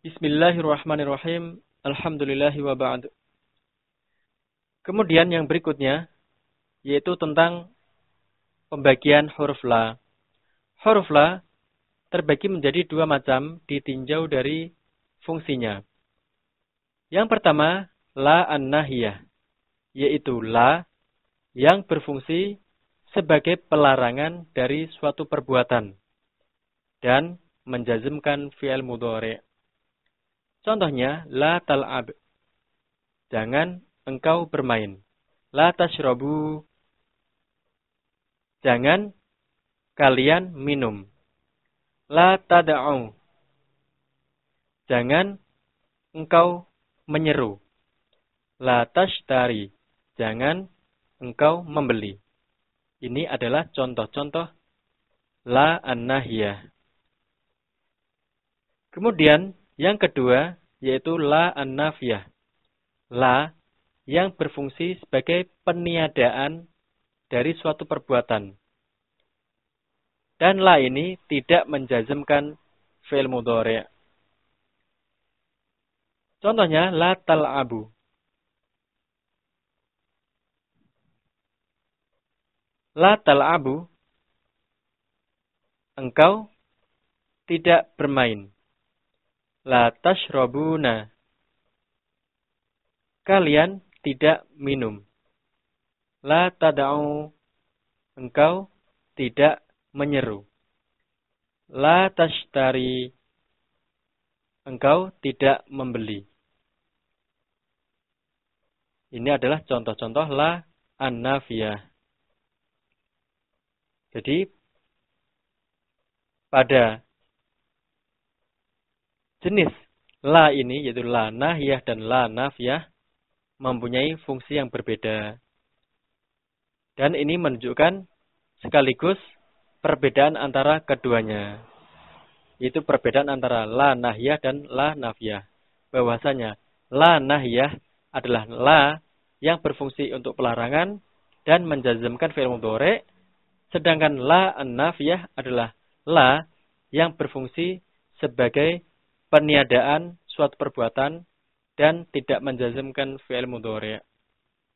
Bismillahirrahmanirrahim. Alhamdulillahi wa ba'd. Kemudian yang berikutnya yaitu tentang pembagian huruf la. Huruf la terbagi menjadi dua macam ditinjau dari fungsinya. Yang pertama, la an-nahiyah, yaitu la yang berfungsi sebagai pelarangan dari suatu perbuatan dan menjazmkan fi'il mudhari'. Contohnya, la tal'ab. Jangan engkau bermain. La tashrabu. Jangan kalian minum. La tada'u. Jangan engkau menyeru. La tashtari. Jangan engkau membeli. Ini adalah contoh-contoh la an-nahiyah. Kemudian yang kedua yaitu la an-nafiyah. La yang berfungsi sebagai peniadaan dari suatu perbuatan. Dan la ini tidak menjazmkan fi'il mudhari'. Contohnya la tal'abu. La tal'abu engkau tidak bermain. La tashrabuna. Kalian tidak minum. La tada'u. Engkau tidak menyeru. La tashtari. Engkau tidak membeli. Ini adalah contoh-contoh la an-nafiyah. Jadi pada jenis la ini yaitu la nahiyah dan la nafiyah mempunyai fungsi yang berbeda. Dan ini menunjukkan sekaligus perbedaan antara keduanya. Itu perbedaan antara la nahiyah dan la nafiyah. Bahwasanya la nahiyah adalah la yang berfungsi untuk pelarangan dan menjazmkan fi'il mudhari, sedangkan la an-nafiyah adalah la yang berfungsi sebagai peniadaan suatu perbuatan dan tidak menjazmkan fi'il mudhari'.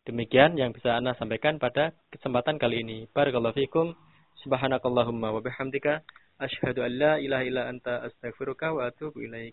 Demikian yang bisa Anda sampaikan pada kesempatan kali ini. Barakallahu fikum. Subhanakallahumma wa bihamdika asyhadu an la ilaha illa anta astaghfiruka wa atubu ilaik.